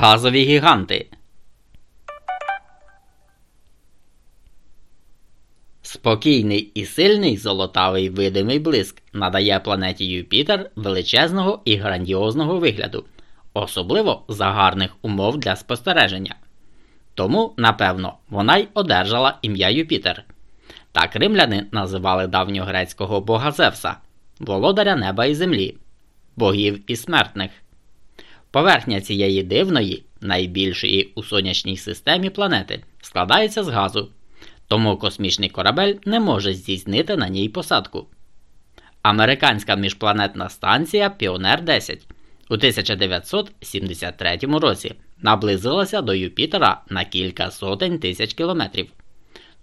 Газові гіганти. Спокійний і сильний золотавий видимий блиск надає планеті Юпітер величезного і грандіозного вигляду, особливо за гарних умов для спостереження. Тому, напевно, вона й одержала ім'я Юпітер. Так римляни називали давньогрецького бога Зевса, володаря неба і землі, богів і смертних. Поверхня цієї дивної, найбільшої у сонячній системі планети складається з газу, тому космічний корабель не може здійснити на ній посадку. Американська міжпланетна станція Піонер 10 у 1973 році наблизилася до Юпітера на кілька сотень тисяч кілометрів,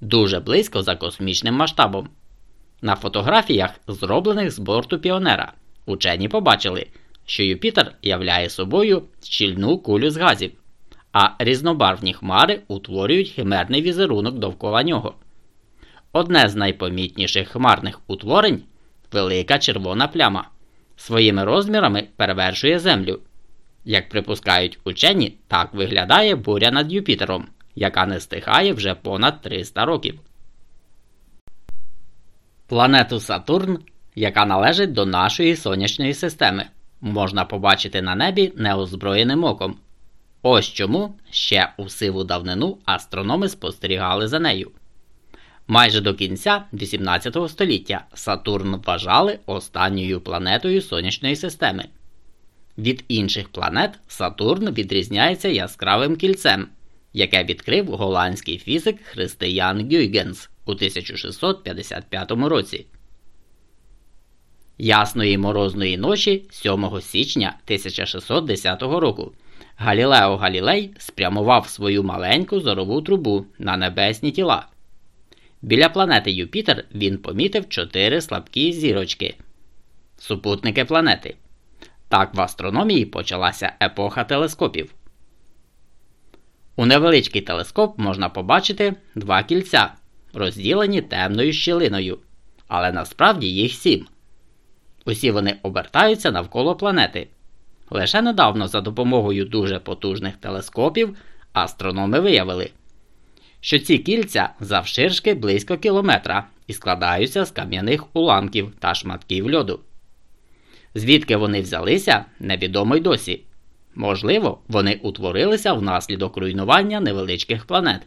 дуже близько за космічним масштабом. На фотографіях, зроблених з борту Піонера, учені побачили що Юпітер являє собою щільну кулю з газів, а різнобарвні хмари утворюють химерний візерунок довкола нього. Одне з найпомітніших хмарних утворень велика червона пляма, своїми розмірами перевершує Землю. Як припускають учені, так виглядає буря над Юпітером, яка не стихає вже понад 300 років. Планету Сатурн, яка належить до нашої сонячної системи можна побачити на небі неозброєним оком. Ось чому ще у сиву давнину астрономи спостерігали за нею. Майже до кінця 18 століття Сатурн вважали останньою планетою сонячної системи. Від інших планет Сатурн відрізняється яскравим кільцем, яке відкрив голландський фізик Християн Гюйгенс у 1655 році. Ясної морозної ночі 7 січня 1610 року Галілео Галілей спрямував свою маленьку зорову трубу на небесні тіла. Біля планети Юпітер він помітив чотири слабкі зірочки супутники планети. Так в астрономії почалася епоха телескопів. У невеличкий телескоп можна побачити два кільця, розділені темною щілиною, але насправді їх сім. Усі вони обертаються навколо планети. Лише недавно за допомогою дуже потужних телескопів астрономи виявили, що ці кільця завширшки близько кілометра і складаються з кам'яних уламків та шматків льоду. Звідки вони взялися, невідомо й досі. Можливо, вони утворилися внаслідок руйнування невеличких планет,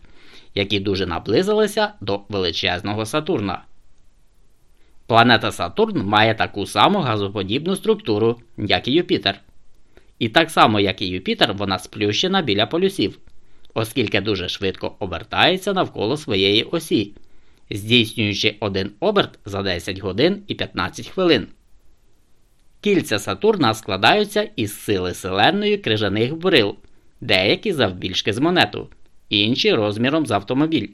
які дуже наблизилися до величезного Сатурна. Планета Сатурн має таку саму газоподібну структуру, як і Юпітер. І так само, як і Юпітер, вона сплющена біля полюсів, оскільки дуже швидко обертається навколо своєї осі, здійснюючи один оберт за 10 годин і 15 хвилин. Кільця Сатурна складаються із сили селенної крижаних брил, деякі завбільшки з монету, інші розміром з автомобіль.